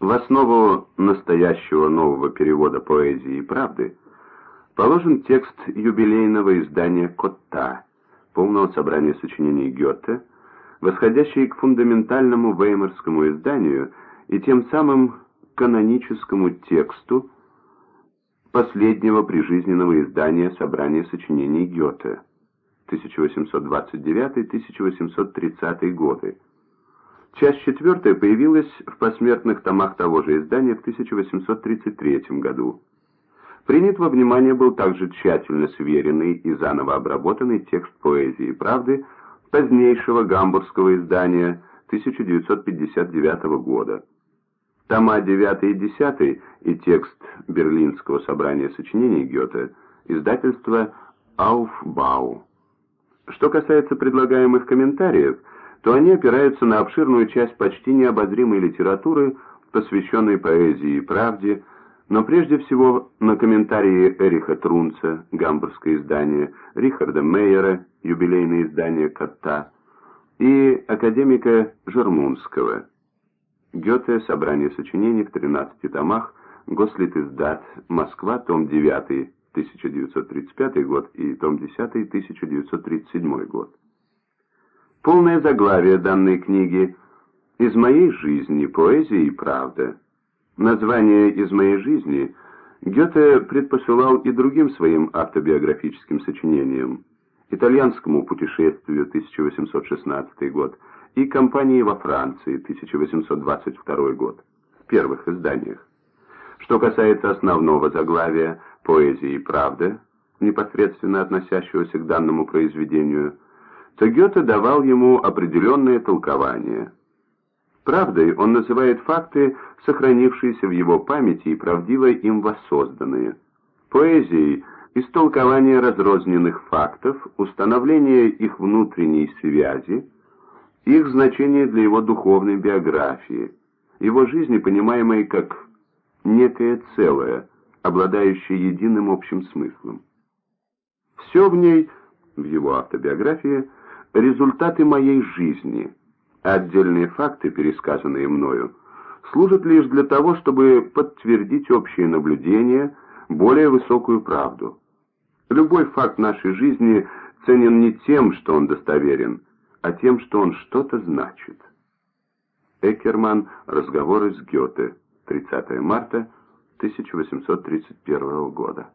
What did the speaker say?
В основу настоящего нового перевода поэзии и правды положен текст юбилейного издания «Котта», полного собрания сочинений Гёте, восходящий к фундаментальному веймарскому изданию и тем самым каноническому тексту последнего прижизненного издания собрания сочинений Гёте 1829-1830 годы. Часть четвертая появилась в посмертных томах того же издания в 1833 году. Принят во внимание был также тщательно сверенный и заново обработанный текст поэзии и правды позднейшего гамбургского издания 1959 года. Тома 9 и 10 и текст Берлинского собрания сочинений Гёте, издательство «Ауфбау». Что касается предлагаемых комментариев, то они опираются на обширную часть почти необозримой литературы, посвященной поэзии и правде, но прежде всего на комментарии Эриха Трунца, гамбургское издание, Рихарда Мейера, юбилейное издание «Котта», и академика Жермунского. Гёте, собрание сочинений в 13 томах, Гослит издат, Москва, том 9, 1935 год и том 10, 1937 год. Полное заглавие данной книги «Из моей жизни. Поэзия и правда». Название «Из моей жизни» Гёте предпосылал и другим своим автобиографическим сочинениям «Итальянскому путешествию» 1816 год и «Компании во Франции» 1822 год в первых изданиях. Что касается основного заглавия «Поэзия и правда», непосредственно относящегося к данному произведению – то Гёте давал ему определенное толкование. Правдой он называет факты, сохранившиеся в его памяти и правдиво им воссозданные. Поэзией – истолкование разрозненных фактов, установление их внутренней связи, их значение для его духовной биографии, его жизни, понимаемой как некое целое, обладающее единым общим смыслом. Все в ней, в его автобиографии – результаты моей жизни, отдельные факты, пересказанные мною, служат лишь для того, чтобы подтвердить общее наблюдение, более высокую правду. Любой факт нашей жизни ценен не тем, что он достоверен, а тем, что он что-то значит. Экерман. Разговоры с Гёте. 30 марта 1831 года.